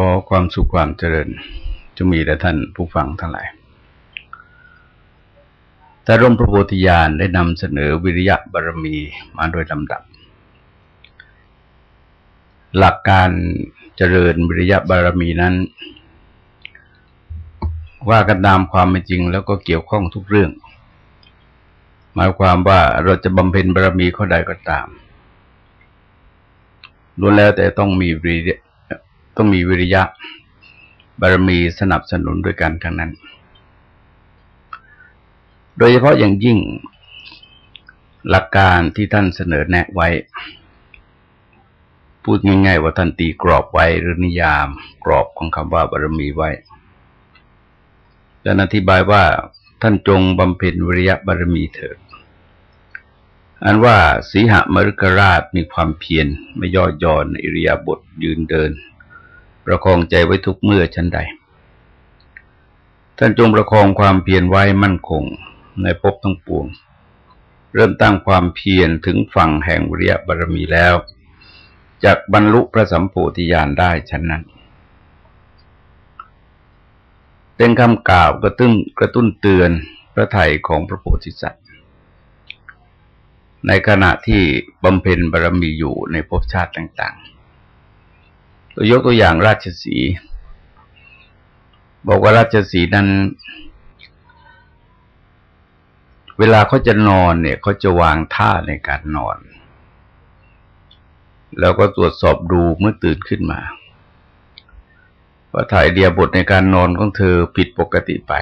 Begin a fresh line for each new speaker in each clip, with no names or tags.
ขอความสุขความเจริญจะมีแด่ท่านผู้ฟังทั้งหลาย แต่ร่มพระโพธิญาณได้นำเสนอวิริยะบารมีมาโดยลำดับ หลักการเจริญวิริยะบารมีนั้น ว่ากันตามความเป็นจริงแล้วก็เกี่ยวข้องทุกเรื่อง หมายความว่าเราจะบำเพ็ญบารมีข้อใดก็ตามล้วนแล้วแต่ต้องมีวิริยะ ต้องมีวิริยะบารมีสนับสนุนด้วยกันทั้งนั้น โดยเฉพาะอย่างยิ่งหลักการที่ท่านเสนอแนะไว้ พูดง่ายๆว่าท่านตีกรอบไว้หรือนิยาม กรอบของคำว่าบารมีไว้และอธิบายว่าท่านจงบำเพ็ญวิริยะบารมีเถิด อันว่าสีหมรุกราชมีความเพียรไม่ย่อหย่อนอิริยาบถยืนเดิน ประคองใจไว้ทุกเมื่อชั้นใด ท่านจงประคองความเพียรไว้มั่นคงในภพทั้งปวง เริ่มตั้งความเพียรถึงฝั่งแห่งวิริยบารมีแล้วจากบรรลุพระสัมโพธิญาณได้ชั้นนั้น เป็นคำกล่าวกระตุ้นกระตุ้นเตือนพระไทยของพระโพธิสัตว์ ในขณะที่บำเพ็ญบารมีอยู่ในภพชาติต่าง ตัวยกตัวอย่างราชสีบอกว่าราชสีนั้น เวลาเขาจะนอนเนี่ยเขาจะวางท่าในการนอน แล้วก็ตรวจสอบดูเมื่อตื่นขึ้นมาว่าถ่ายเดียบทในการนอนของเธอผิดปกติไป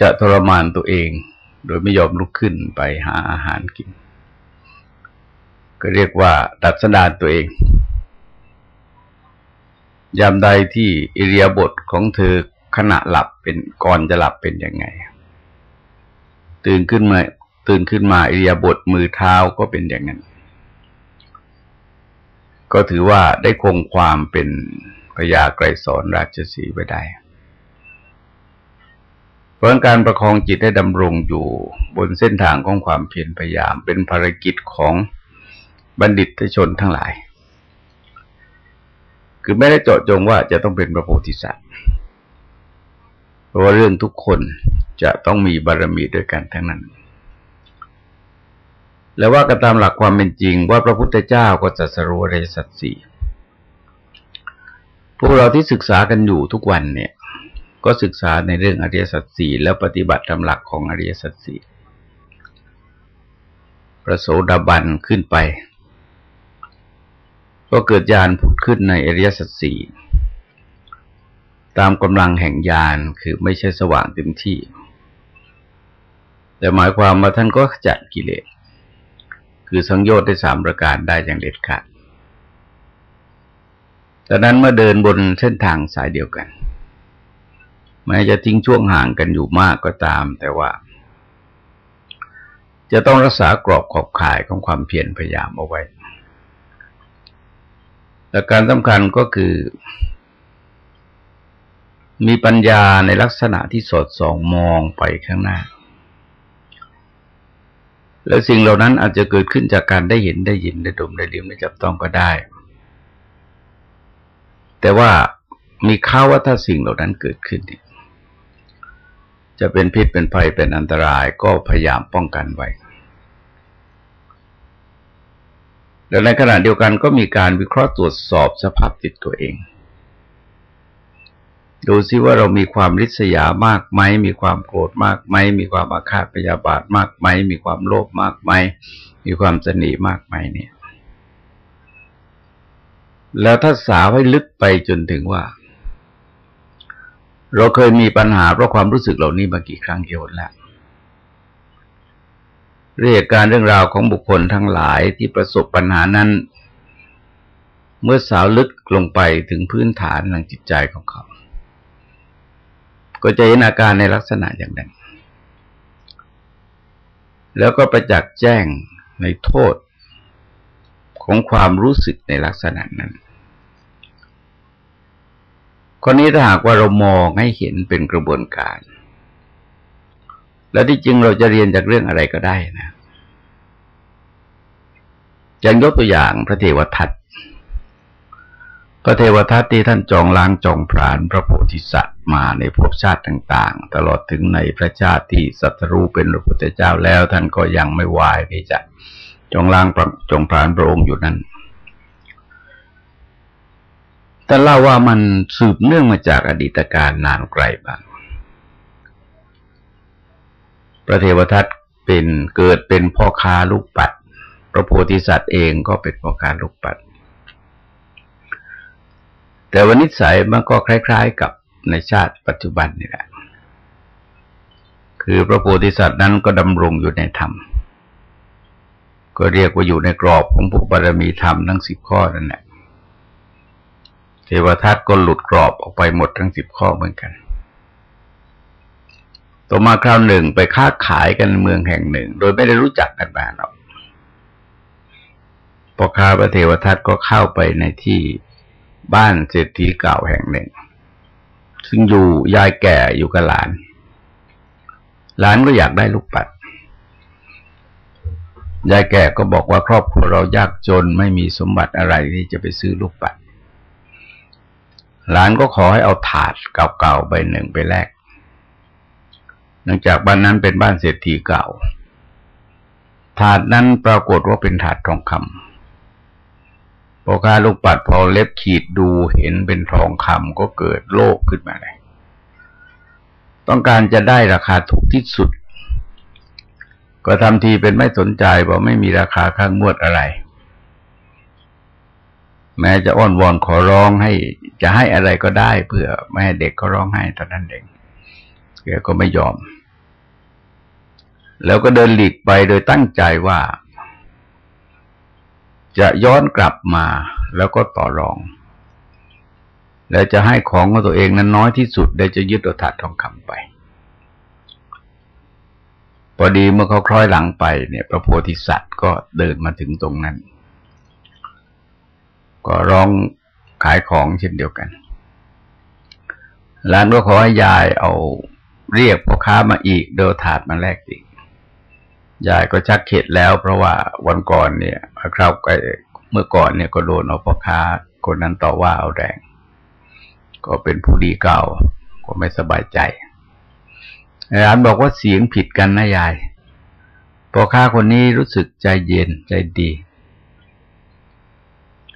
จะทรมานตัวเอง โดยไม่ยอมลุกขึ้นไปหาอาหารกิน ก็เรียกว่าดัดสดานตัวเอง ยามใดที่อิเรียบทของเธอขณะหลับเป็นก่อนจะหลับเป็นยังไง ตื่นขึ้นมาตื่นขึ้นมาอิเรียบทมือเท้าก็เป็นอย่างนั้น ก็ถือว่าได้คงความเป็นพญาไกรสอนราชสีไว้ได้เพราะการประคองจิตให้ดำรงอยู่บนเส้นทางของความเพียรพยายามเป็นภารกิจของ บัณฑิตชนทั้งหลาย คือไม่ได้เจาะจงว่าจะต้องเป็นพระโพธิสัตว์ เพราะว่าเรื่องทุกคนจะต้องมีบารมีด้วยกันทั้งนั้น แล้วว่ากันตามหลักความเป็นจริงว่าพระพุทธเจ้าก็จะสรู้อริยสัจสี่พวกเราที่ศึกษากันอยู่ทุกวันเนี่ย ก็ศึกษาในเรื่องอริยสัจสี่แล้วปฏิบัติตามหลักของอริยสัจสี่ประโสดาบันขึ้นไป ก็เกิดญาณผุดขึ้นในอริยสัจสี่ตามกำลังแห่งญาณคือไม่ใช่สว่างเต็มที่ แต่หมายความว่าท่านก็จัดกิเลส คือสังโยชน์ได้สามประการได้อย่างเด็ดขาดดังนั้นเมื่อเดินบนเส้นทางสายเดียวกันแม้จะทิ้งช่วงห่างกันอยู่มากก็ตาม แต่ว่า จะต้องรักษากรอบขอบข่ายของความเพียรพยายามเอาไว้ แต่การสำคัญก็คือ มีปัญญาในลักษณะที่สดส่องมองไปข้างหน้า แล้วสิ่งเหล่านั้นอาจจะเกิดขึ้นจากการได้เห็นได้ยินได้ดมได้ลิ้มได้จับต้องก็ได้ แต่ว่ามีข้าว่าถ้าสิ่งเหล่านั้นเกิดขึ้นจะเป็นพิษเป็นภัยเป็นอันตรายก็พยายามป้องกันไว้ และในขณะเดียวกันก็มีการวิเคราะห์ตรวจสอบสภาพจิตตัวเอง ดูซิว่าเรามีความริษยามากไหม มีความโกรธมากไหม มีความอาฆาตพยาบาทมากไหม มีความโลภมากไหม มีความสนีมากไหมเนี่ย แล้วถ้าสาวให้ลึกไปจนถึงว่า เราเคยมีปัญหาเพราะความรู้สึกเหล่านี้มากี่ครั้งกี่หนแล้ว เรียกการเรื่องราวของบุคคลทั้งหลายที่ประสบปัญหานั้น เมื่อสาวลึกลงไปถึงพื้นฐานทางจิตใจของเขา ก็จะเห็นอาการในลักษณะอย่างนั้น แล้วก็ประจักษ์แจ้งในโทษของความรู้สึกในลักษณะนั้นคนนี้ถ้าหากว่าเรามองให้เห็นเป็นกระบวนการ แล้วที่จริงเราจะเรียนจากเรื่องอะไรก็ได้นะอย่างยกตัวอย่างพระเทวทัตพระเทวทัตที่ท่านจองล้างจองพรานพระโพธิสัตว์มาในภพชาติต่าง ๆ ตลอดถึงในพระชาติที่สัตรูเป็นพระพุทธเจ้าแล้วท่านก็ยังไม่วายที่จะจองล้างจองพรานพระองค์อยู่นั้นแต่เล่าว่ามันสืบเนื่องมาจากอดีตการนานไกลบ้าง พระเทวทัตเป็นเกิดเป็นพ่อค้าลูกปัด พระโพธิสัตว์เองก็เป็นพ่อค้าลูกปัด แต่วันนิสัยมันก็คล้าย ๆ กับในชาติปัจจุบันนี่แหละ คือพระโพธิสัตว์นั้นก็ดำรงอยู่ในธรรม ก็เรียกว่าอยู่ในกรอบของพวกบารมีธรรมทั้งสิบข้อนั่นแหละ เทวทัตก็หลุดกรอบออกไปหมดทั้งสิบข้อเหมือนกัน ต่อมาคราวหนึ่งไปค้าขายกันเมืองแห่งหนึ่ง โดยไม่ได้รู้จักกันมาหรอกพอค้าพระเทวทัตก็เข้าไปในที่บ้านเศรษฐีเก่าแห่งหนึ่ง ซึ่งอยู่ยายแก่อยู่กับหลาน หลานก็อยากได้ลูกปัด ยายแก่ก็บอกว่าครอบครัวเรายากจนไม่มีสมบัติอะไรที่จะไปซื้อลูกปัด หลานก็ขอให้เอาถาดเก่าๆใบหนึ่งไปแลก เนื่องจากบ้านนั้นเป็นบ้านเศรษฐีเก่า ถาดนั้นปรากฏว่าเป็นถาดทองคำพอคาลูกปัดพอเล็บขีดดูเห็นเป็นทองคำก็เกิดโลภขึ้นมาเลย ต้องการจะได้ราคาถูกที่สุด ก็ทำทีเป็นไม่สนใจว่าไม่มีราคาข้างงวดอะไรแม้จะอ้อนวอนขอร้องให้จะให้อะไรก็ได้เพื่อไม่ให้เด็กเขาร้องไห้ตอนนั้นเองแกก็ไม่ยอม แล้วก็เดินหลีกไปโดยตั้งใจว่า จะย้อนกลับมาแล้วก็ต่อรอง แล้วจะให้ของของตัวเองนั้นน้อยที่สุดได้จะยึดเอาถาดทองคำไป พอดีเมื่อเขาคล้อยหลังไปเนี่ย พระโพธิสัตว์ก็เดินมาถึงตรงนั้น ก็ร้องขายของเช่นเดียวกันหลานก็ขอให้ยายเอาเรียกพ่อค้ามาอีกเดินถาดมาแลกอีก ยายก็ชักเข็ดแล้ว เพราะว่าวันก่อนเนี่ยคราวเมื่อก่อนเนี่ยก็โดนเอาพ่อค้าคนนั้นต่อว่าเอาแรง ก็เป็นผู้ดีเก่า ก็ไม่สบายใจหลานบอกว่าเสียงผิดกันนะยายพ่อค้าคนนี้รู้สึกใจเย็นใจดี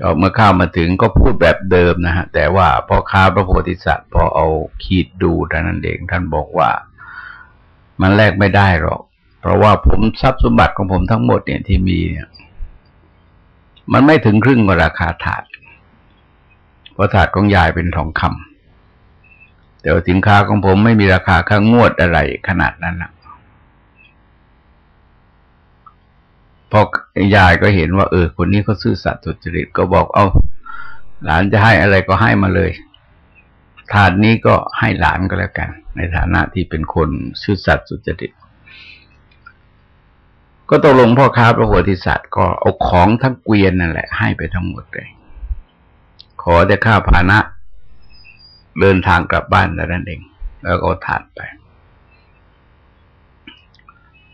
ก็เมื่อเข้ามาถึงก็พูดแบบเดิมนะฮะ แต่ว่าพอค้าพระโพธิสัตว์พอเอาขีดดูท่านนั้นเองท่านบอกว่า มันแลกไม่ได้หรอก เพราะว่าผมทรัพย์สมบัติของผมทั้งหมดเนี่ยที่มีเนี่ย มันไม่ถึงครึ่งของราคาถาดเพราะถาดของยายเป็นทองคำแต่สินค้าของผมไม่มีราคาค่างวดอะไรขนาดนั้นนะพอยายก็เห็นว่าเออคนนี้เขาซื่อสัตย์สุจริตก็บอกเอาหลานจะให้อะไรก็ให้มาเลยถาดนี้ก็ให้หลานก็แล้วกัน ในฐานะที่เป็นคนซื่อสัตย์สุจริต ก็ตกลงพ่อค้าพระโพธิสัตว์ก็เอาของทั้งเกวียนนั่นแหละ ให้ไปทั้งหมดเลย ขอแต่ข้าพานะ เดินทางกลับบ้านแต่นั้นเอง แล้วก็ถาดไป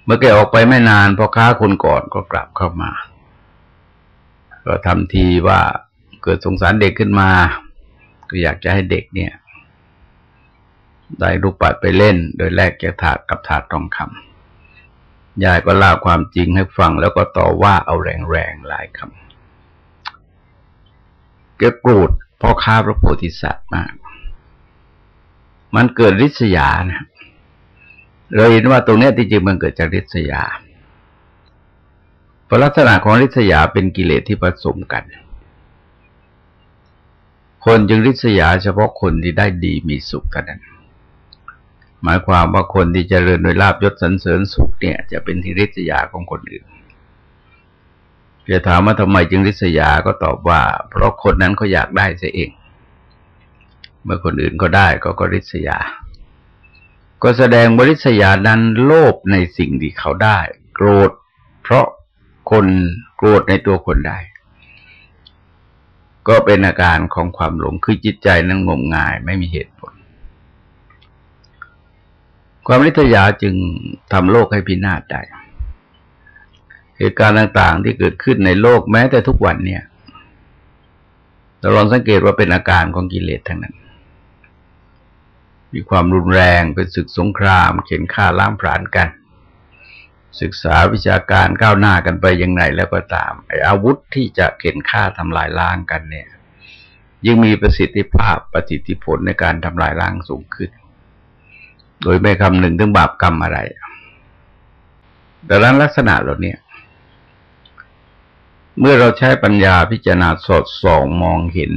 เมื่อแกออกไปไม่นานพ่อค้าคนก่อนก็กลับเข้ามา ก็ทำทีว่าเกิดสงสารเด็กขึ้นมา ก็อยากจะให้เด็กเนี่ย ได้รูปปัดไปเล่น โดยแลกแกถาดกับถาดทองคำ ยายก็เล่าความจริงให้ฟังแล้วก็ต่อว่าเอาแรงๆหลายคำแกโกรธพ่อค้าพระโพธิสัตว์มาก มันเกิดริษยานะเราเห็นว่าตรงนี้ที่จริงมันเกิดจากริษยาเพราะลักษณะของริษยาเป็นกิเลสที่ผสมกัน คนจึงริษยาเฉพาะคนที่ได้ดีมีสุขกันนั้น หมายความว่าคนที่จเจริญโดยลาบยศสรรเสริญสุขเนี่ย จะเป็นที่ริษยาของคนอื่นจะถามว่าทำไมจึงริษยาก็ตอบว่า เพราะคนนั้นเขาอยากได้เสียเอง เมื่อคนอื่นก็ได้ก็ก็ริษยา ก็แสดงบริษยานั้นโลภในสิ่งที่เขาได้ โกรธ เพราะคนโกรธในตัวคนได้ ก็เป็นอาการของความหลงคือจิตใจนั้นงมงายไม่มีเหตุผล ความริษยาจึงทำโลกให้พินาศได้ เหตุการณ์ต่างๆที่เกิดขึ้นในโลกแม้แต่ทุกวันเนี่ยเราลองสังเกตว่าเป็นอาการของกิเลสทั้งนั้น มีความรุนแรงเป็นศึกสงคราม เข็นฆ่าล้างผลาญกัน ศึกษาวิชาการก้าวหน้ากันไปยังไงแล้วก็ตามไอ้อาวุธที่จะเข็นฆ่าทำลายล้างกันเนี่ย ยิ่งมีประสิทธิภาพประสิทธิผลในการทำลายล้างสูงขึ้น โดยไม่คำหนึ่งถึงบาปกรรมอะไรดังนั้นลักษณะเหล่านี้เมื่อเราใช้ปัญญาพิจารณาสอดส่องมองเห็น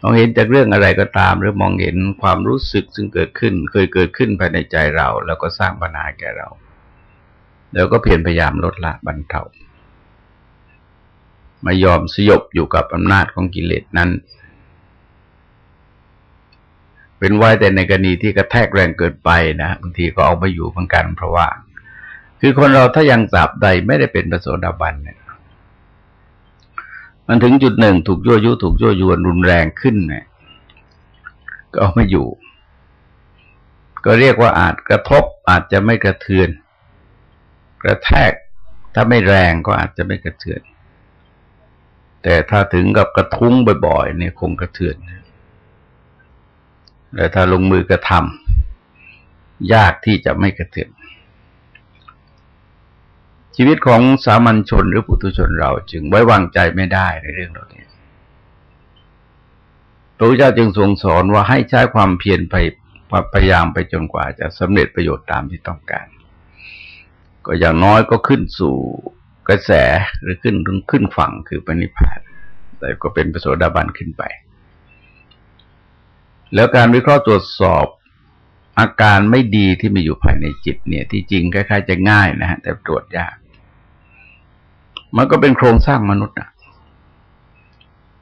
มองเห็นจากเรื่องอะไรก็ตาม หรือมองเห็นความรู้สึกซึ่งเกิดขึ้น เคยเกิดขึ้นภายในใจเรา แล้วก็สร้างปัญหาแก่เรา แล้วก็เพียรพยายามลดละบรรเทาไม่ยอมสยบอยู่กับอำนาจของกิเลสนั้น เป็นไว้แต่ในกรณีที่กระแทกแรงเกินไปนะบางทีก็เอาไปอยู่เหมือนกัน เพราะว่า คือคนเราถ้ายังจับใดไม่ได้เป็นประโสดาบันเนี่ยมันถึงจุดหนึ่งถูกยั่วยุถูกยั่วยวนรุนแรงขึ้นเนี่ยก็เอาไม่อยู่ ก็เรียกว่าอาจกระทบอาจจะไม่กระเทือน กระแทกถ้าไม่แรงก็อาจจะไม่กระเทือน แต่ถ้าถึงกับกระทุ้งบ่อยๆเนี่ยคงกระเทือน แต่ถ้าลงมือกระทำยากที่จะไม่กระเทือนชีวิตของสามัญชนหรือปุถุชนเราจึงไว้วางใจไม่ได้ในเรื่องเหล่านี้พระพุทธเจ้าจึงทรงสอนว่าให้ใช้ความเพียรไปพยายามไปจนกว่าจะสำเร็จประโยชน์ตามที่ต้องการ ก็อย่างน้อยก็ขึ้นสู่กระแสหรือขึ้นถึงขึ้นฝั่งคือปณิพานแต่ก็เป็นประโสดาบันขึ้นไป แล้วการวิเคราะห์ตรวจสอบอาการไม่ดีที่มีอยู่ภายในจิตเนี่ย ที่จริงคล้ายๆจะง่ายนะฮะแต่ตรวจยาก มันก็เป็นโครงสร้างมนุษย์อะ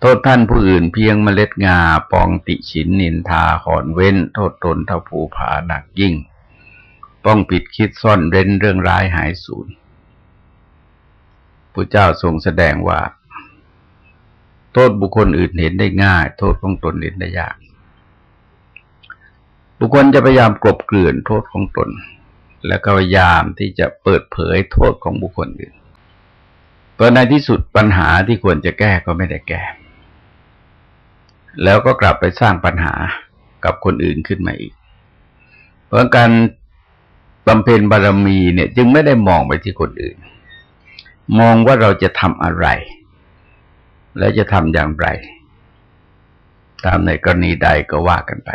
โทษท่านผู้อื่นเพียงเมล็ดงาปองติฉินนินทาหอนเว้น โทษตนเท่าภูผาหนักยิ่งป้องปิดคิดซ่อนเร้นเรื่องร้ายหายสูญพระเจ้าทรงแสดงว่า โทษบุคคลอื่นเห็นได้ง่าย โทษของตนเห็นได้ยาก บุคคลจะพยายามกลบเกลื่อนโทษของตน และก็พยายามที่จะเปิดเผยโทษของบุคคลอื่นเพราะในที่สุดปัญหาที่ควรจะแก้ก็ไม่ได้แก้ แล้วก็กลับไปสร้างปัญหากับคนอื่นขึ้นมาอีก เพราะการบำเพ็ญบารมีเนี่ยจึงไม่ได้มองไปที่คนอื่น มองว่าเราจะทำอะไร และจะทำอย่างไร ตามในกรณีใดก็ว่ากันไป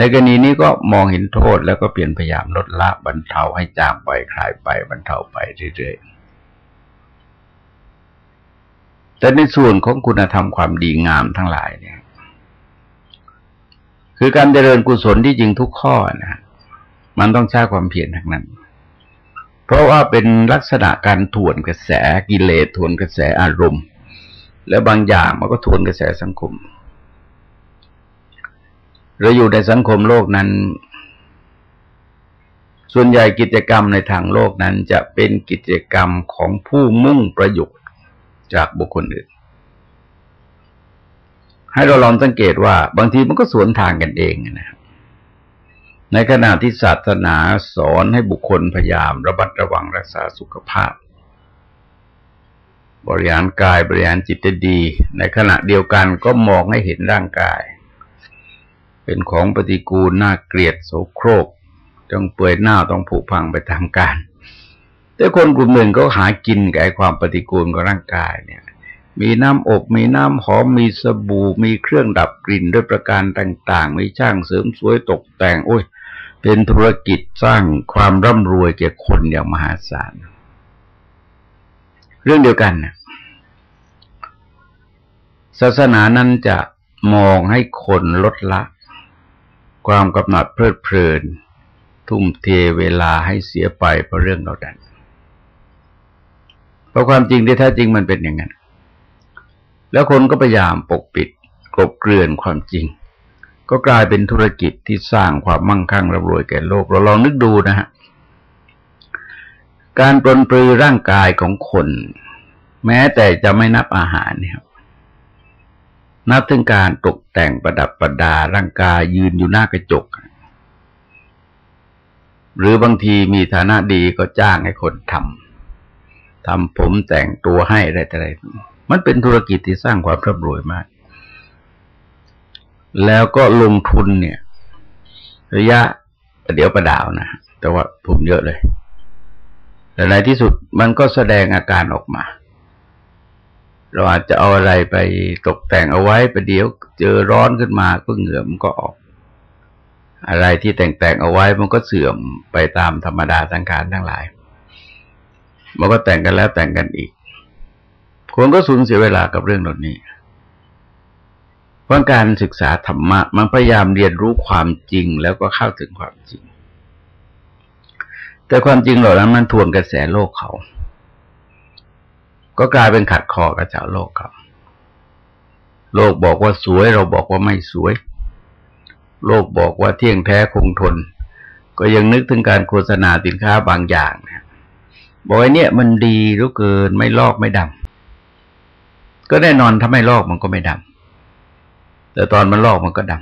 ในกรณีนี้ก็มองเห็นโทษแล้วก็เปลี่ยนพยายามลดละบรรเทาให้จางไปคลายไปบรรเทาไปเรื่อยๆ แต่ในส่วนของคุณธรรมความดีงามทั้งหลายเนี่ย คือการเจริญกุศลที่จริงทุกข้อนะมันต้องใช้ความเพียรทั้งนั้น เพราะว่าเป็นลักษณะการทวนกระแสกิเลสทวนกระแสอารมณ์ แล้วบางอย่างมันก็ทวนกระแสสังคม เราอยู่ในสังคมโลกนั้น ส่วนใหญ่กิจกรรมในทางโลกนั้นจะเป็นกิจกรรมของผู้มุ่งประโยชน์จากบุคคลอื่น ให้เราลองสังเกตว่า บางทีมันก็สวนทางกันเองนะครับในขณะที่ศาสนาสอนให้บุคคลพยายามระบัดระวังรักษาสุขภาพ บริหารกายบริหารจิตดี ในขณะเดียวกันก็มองให้เห็นร่างกาย เป็นของปฏิกูลน่าเกลียดโสโครกต้องเปื่อยหน้าต้องผุพังไปตามการแต่คนกลุ่มหนึ่งก็หากินกับความปฏิกูลของร่างกายเนี่ย มีน้ำอบมีน้ำหอมมีสบู่มีเครื่องดับกลิ่นด้วยประการต่าง ๆ มีช่างเสริมสวยตกแต่ง โอ้ย เป็นธุรกิจสร้างความร่ำรวยแก่คนอย่างมหาศาล เรื่องเดียวกันนะศาสนานั้นจะมองให้คนลดละ ความกำหนัดเพลิดเพลิน ทุ่มเทเวลาให้เสียไปเพราะเรื่องเราดันเพราะความจริงที่แท้จริงมันเป็นอย่างนั้น แล้วคนก็พยายามปกปิดกลบเกลื่อนความจริง ก็กลายเป็นธุรกิจที่สร้างความมั่งคั่งร่ำรวยแก่โลก เราลองนึกดูนะฮะการปลนปลือร่างกายของคน แม้แต่จะไม่นับอาหารเนี่ย นับถึงการตกแต่งประดับประดาร่างกายยืนอยู่หน้ากระจก หรือบางทีมีฐานะดีก็จ้างให้คนทำทำผมแต่งตัวให้อะไรอะไร มันเป็นธุรกิจที่สร้างความร่ำรวยมาก แล้วก็ลงทุนเนี่ย ระยะเดี๋ยวประดาวนะ แต่ว่าทุนเยอะเลย แต่ในที่สุดมันก็แสดงอาการออกมา เราอาจจะเอาอะไรไปตกแต่งเอาไว้ประเดี๋ยวเจอร้อนขึ้นมาก็เหงื่อมันก็ออก อะไรที่แต่งแต่งเอาไว้มันก็เสื่อมไปตามธรรมดาสังขารทั้งหลาย มันก็แต่งกันแล้วแต่งกันอีก คนก็สูญเสียเวลากับเรื่องเหล่านี้เพราะการศึกษาธรรมะมันพยายามเรียนรู้ความจริงแล้วก็เข้าถึงความจริง แต่ความจริงเหล่านั้นมันทวนกระแสโลกเขา ก็กลายเป็นขัดคอกับชาวโลกเขาโลกบอกว่าสวยเราบอกว่าไม่สวย โลกบอกว่าเที่ยงแท้คงทน ก็ยังนึกถึงการโฆษณาสินค้าบางอย่างนะบอกว่าเนี่ยมันดีรู้เกินไม่ลอกไม่ดำก็แน่นอนถ้าไม่ลอกมันก็ไม่ดำแต่ตอนมันลอกมันก็ด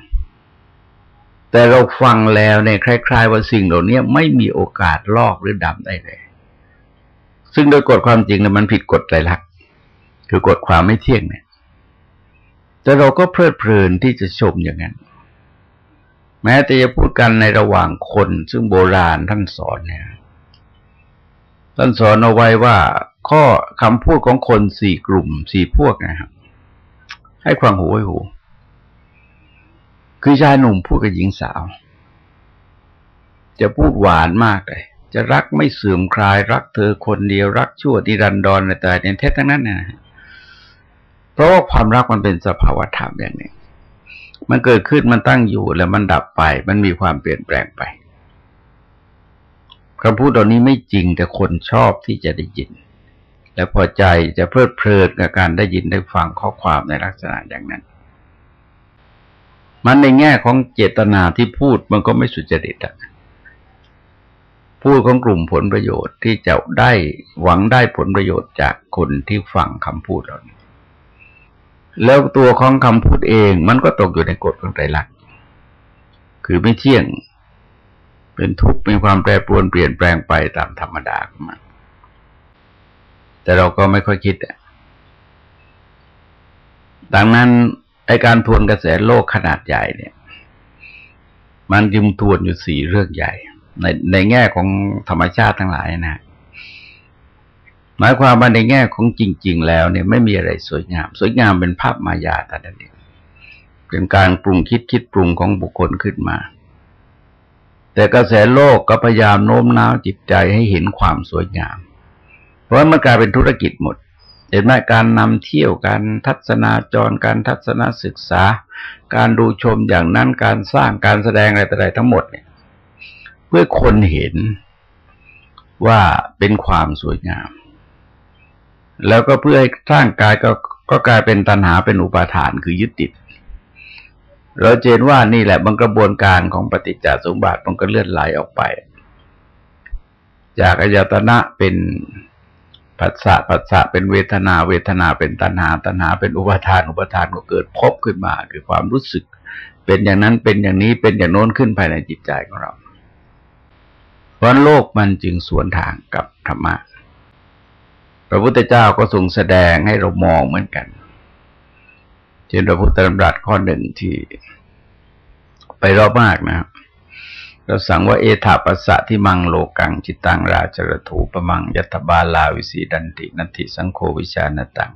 ำแต่เราฟังแล้วเนี่ยคล้าย ๆ ว่าสิ่งเหล่านี้ไม่มีโอกาสลอกหรือดำได้เลย ซึ่งโดยกฎความจริงเนี่ยมันผิดกฎไตรลักษณ์คือกฎความไม่เที่ยงเนี่ย แต่เราก็เพลิดเพลินที่จะชมอย่างนั้น แม้แต่จะพูดกันในระหว่างคน ซึ่งโบราณท่านสอนเนี่ยท่านสอนเอาไว้ว่า ข้อคำพูดของคนสี่กลุ่มสี่พวกนะครับให้ความหูไว้หู คือชายหนุ่มพูดกับหญิงสาว จะพูดหวานมากเลย จะรักไม่เสื่อมคลาย รักเธอคนเดียวรักชั่วที่รันดรในแต่ในเทศทั้งนั้นนะเพราะว่าความรักมันเป็นสภาวธรรมอย่างหนึ่งมันเกิดขึ้นมันตั้งอยู่แล้วมันดับไป มันมีความเปลี่ยนแปลงไปคำพูดเหล่านี้ไม่จริงแต่คนชอบที่จะได้ยิน และพอใจจะเพลิดเพลินกับการได้ยินได้ฟังข้อความในลักษณะอย่างนั้น มันในแง่ของเจตนาที่พูดมันก็ไม่สุจริตอะ พูดของกลุ่มผลประโยชน์ที่จะได้หวังได้ผลประโยชน์จากคนที่ฟังคำพูดเหล่านี้ แล้วตัวของคำพูดเองมันก็ตกอยู่ในกฎของไตรลักษณ์คือไม่เที่ยง เป็นทุกข์มีความแปรปรวนเปลี่ยนแปลงไปตามธรรมดาของมัน แต่เราก็ไม่ค่อยคิดอะดังนั้นไอการทวนกระแสโลกขนาดใหญ่เนี่ย มันยึมทวนอยู่สี่เรื่องใหญ่ ในในแง่ของธรรมชาติทั้งหลายนะหมายความว่าในแง่ของจริง ๆ แล้วเนี่ยไม่มีอะไรสวยงาม สวยงามเป็นภาพมายาแต่นั้นเองเป็นการปรุงคิดคิดปรุงของบุคคลขึ้นมา แต่กระแสโลกก็พยายามโน้มน้าวจิตใจให้เห็นความสวยงาม เพราะมันกลายเป็นธุรกิจหมดเห็นไหมการนำเที่ยวการทัศนาจรการทัศนศึกษา การดูชมอย่างนั้นการสร้างการแสดงอะไรต่ออะไรทั้งหมดเนี่ย เพื่อคนเห็นว่าเป็นความสวยงาม แล้วก็เพื่อให้สร้างกายก็ก็กลายเป็นตัณหาเป็นอุปาทานคือยึดติด เราเจนว่านี่แหละบางกระบวนการของปฏิจจสมบัติมันก็เลื่อนไหลออกไป จากอายตนะเป็นผัสสะผัสสะเป็นเวทนา เวทนาเป็นตัณหา ตัณหาเป็นอุปาทานอุปาทานก็เกิดพบขึ้นมา คือความรู้สึก เป็นอย่างนั้นเป็นอย่างนี้เป็นอย่างโน้นขึ้นภายในจิตใจของเรา เพราะโลกมันจึงสวนทางกับธรรมะ พระพุทธเจ้าก็ทรงแสดงให้เรามองเหมือนกัน เช่นพระพุทธธรรมรัตข้อหนึ่งที่ไปรอบมากนะครับเราสั่งว่าเอถาปัสสะที่มังโลกังจิตตังราชรถูปมังยัตบาลาวิสีดันตินันติสังโฆวิชานตัง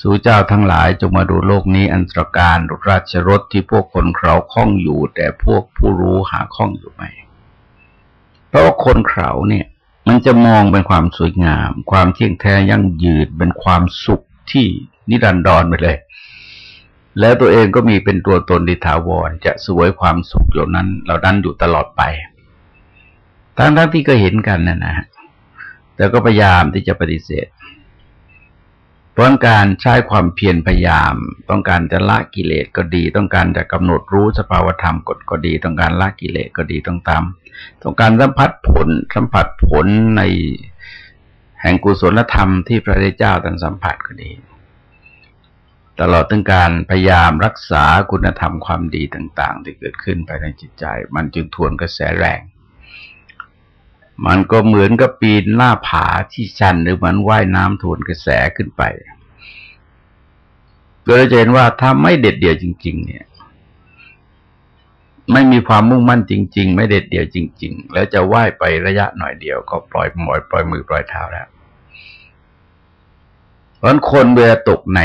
สู่เจ้าทั้งหลายจงมาดูโลกนี้อันตรการราชรถที่พวกคนเขาคล้องอยู่ แต่พวกผู้รู้หาคล้องอยู่ไหม เพราะว่าคนเขาเนี่ย มันจะมองเป็นความสวยงาม ความเที่ยงแท้ยั่งยืนเป็นความสุขที่นิรันดรไปเลย แล้วตัวเองก็มีเป็นตัวตนดิถาวร จะสวยความสุขเหล่านั้นเหล่านั้นอยู่ตลอดไปทั้งทั้งที่ก็เห็นกันนะนะแต่ก็พยายามที่จะปฏิเสธเพราะการใช้ความเพียรพยายาม ต้องการจะละกิเลสก็ดี ต้องการจะกำหนดรู้สภาวธรรมกฎก็ดี ต้องการละกิเลสก็ดีต้องตาม ต้องการสัมผัสผลสัมผัสผลในแห่งกุศลธรรมที่พระเจ้าท่านสัมผัสก็ดี ตลอดถึงการพยายามรักษาคุณธรรมความดีต่าง ๆ ที่เกิดขึ้นภายในจิตใจ มันจึงทวนกระแสแรง มันก็เหมือนกับปีนหน้าผาที่ชันหรือมือนว่ายน้ำทวนกระแสขึ้นไปก็จะเห็นว่าถ้าไม่เด็ดเดี่ยวจริง ๆ เนี่ย ไม่มีความมุ่งมั่นจริง ๆ ไม่เด็ดเดี่ยวจริง ๆ แล้วจะว่ายไประยะหน่อยเดียวก็ปล่อยหมอยปล่อยมือปล่อยเท้าแล้วเพราะคนเวลาตกใน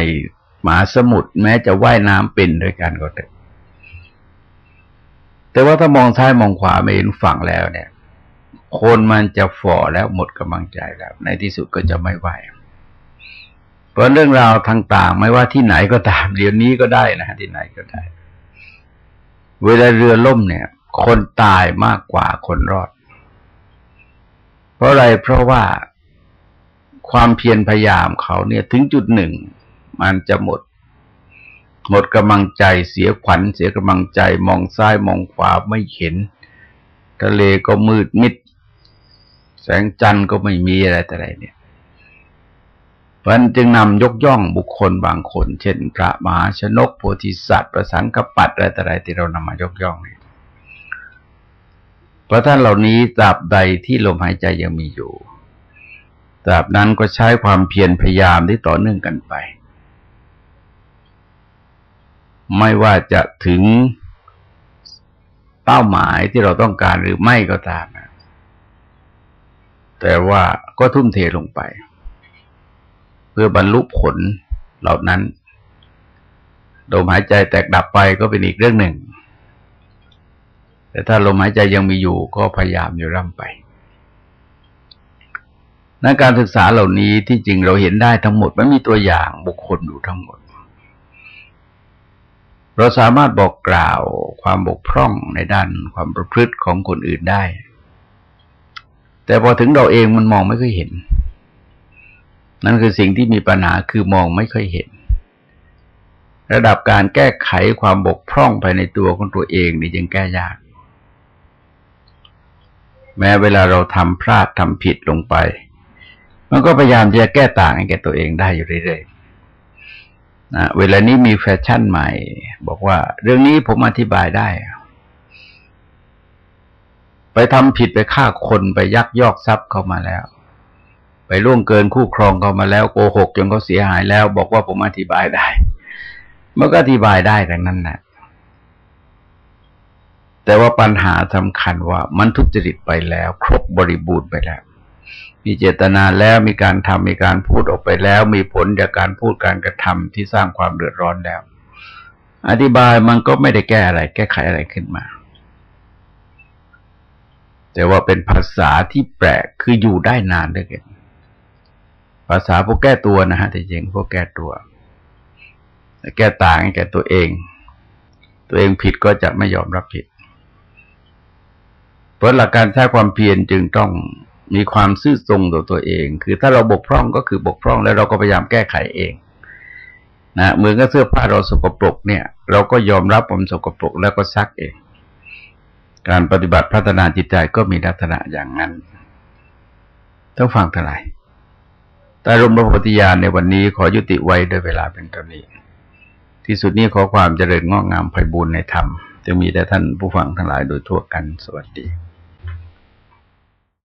มหาสมุทรแม้จะว่ายน้ำเป็นด้วยกันก็เถอะแต่ว่าถ้ามองซ้ายมองขวาไม่เห็นฝั่งแล้วเนี่ย คนมันจะฝ่อแล้วหมดกำลังใจแล้ว ในที่สุดก็จะไม่ไหวเพราะเรื่องราวทางต่างไม่ว่าที่ไหนก็ตามเดี๋ยวนี้ก็ได้นะที่ไหนก็ได้ เวลาเรือล่มเนี่ย คนตายมากกว่าคนรอด เพราะอะไรเพราะว่าความเพียรพยายามเขาเนี่ยถึงจุดหนึ่ง มันจะหมด หมดกำลังใจเสียขวัญ เสียกำลังใจมองซ้ายมองขวาไม่เห็น ทะเลก็มืดมิด แสงจันทร์ก็ไม่มีอะไรแต่ไรเนี่ย มันจึงนำยกย่องบุคคลบางคน เช่น พระมหาชนกโพธิสัตว์ ประสังกปัดอะไรแต่ไรที่เรานำมายกย่องเนี่ยพราะท่านเหล่านี้ตราบใดที่ลมหายใจยังมีอยู่ตราบนั้นก็ใช้ความเพียรพยายามที่ต่อเนื่องกันไป ไม่ว่าจะถึงเป้าหมายที่เราต้องการหรือไม่ก็ตาม แต่ว่าก็ทุ่มเทลงไป พื่อบรรลุผลเหล่านั้นลมหายใจแตกดับไปก็เป็นอีกเรื่องหนึ่ง แต่ถ้าลมหายใจยังมีอยู่ก็พยายามอยู่ร่ำไปนักการศึกษาเหล่านี้ที่จริงเราเห็นได้ทั้งหมดไม่มีตัวอย่างบุคคลอยู่ทั้งหมด เราสามารถบอกกล่าวความบกพร่องในด้านความประพฤติของคนอื่นได้ แต่พอถึงเราเองมันมองไม่ค่อยเห็น นั่นคือสิ่งที่มีปัญหาคือมองไม่ค่อยเห็น ระดับการแก้ไขความบกพร่องภายในตัวของตัวเองนี่ยังแก้ยาก แม้เวลาเราทำพลาดทำผิดลงไป มันก็พยายามจะแก้ต่างให้แก่ตัวเองได้อยู่เรื่อยๆนะเวลานี้มีแฟชั่นใหม่ บอกว่า เรื่องนี้ผมอธิบายได้ไปทำผิดไปฆ่าคนไปยักยอกทรัพย์เข้ามาแล้ว ไปล่วงเกินคู่ครองเขามาแล้วโกหกจนเขาเสียหายแล้ว บอกว่าผมอธิบายได้มันก็อธิบายได้ดังนั้นแหละแต่ว่าปัญหาสำคัญว่ามันทุจริตไปแล้ว ครบบริบูรณ์ไปแล้ว มีเจตนาแล้วมีการทำมีการพูดออกไปแล้ว มีผลจากการพูดการกระทำที่สร้างความเดือดร้อนแล้ว อธิบายมันก็ไม่ได้แก้อะไร แก้ไขอะไรขึ้นมา แต่ว่าเป็นภาษาที่แปลกคืออยู่ได้นานด้วยกัน ภาษาพวกแก้ตัวนะฮะแต่จริงพวกแก้ตัว แก้ต่างแก้ตัวเอง ตัวเองผิดก็จะไม่ยอมรับผิด เพราะหลักการใช้ความเพียรจึงต้องมีความซื่อตรงต่อตัวเอง คือถ้าเราบกพร่องก็คือบกพร่องแล้วเราก็พยายามแก้ไขเองนะเหมือนกับเสื้อผ้าเราสกปรกเนี่ย เราก็ยอมรับผมสกปรกแล้วก็ซักเอง การปฏิบัติพัฒนาจิตใจก็มีลักษณะอย่างนั้นต้องฟังเท่าไหร่ แต่รมพระพุทธญาณในวันนี้ขอยุติไว้ด้วยเวลาเป็นตอนนี้ ที่สุดนี้ขอความเจริญงอกงามไพบูรณ์ในธรรมจะมีแต่ท่านผู้ฟังทั้งหลายโดยทั่วกันสวัสดี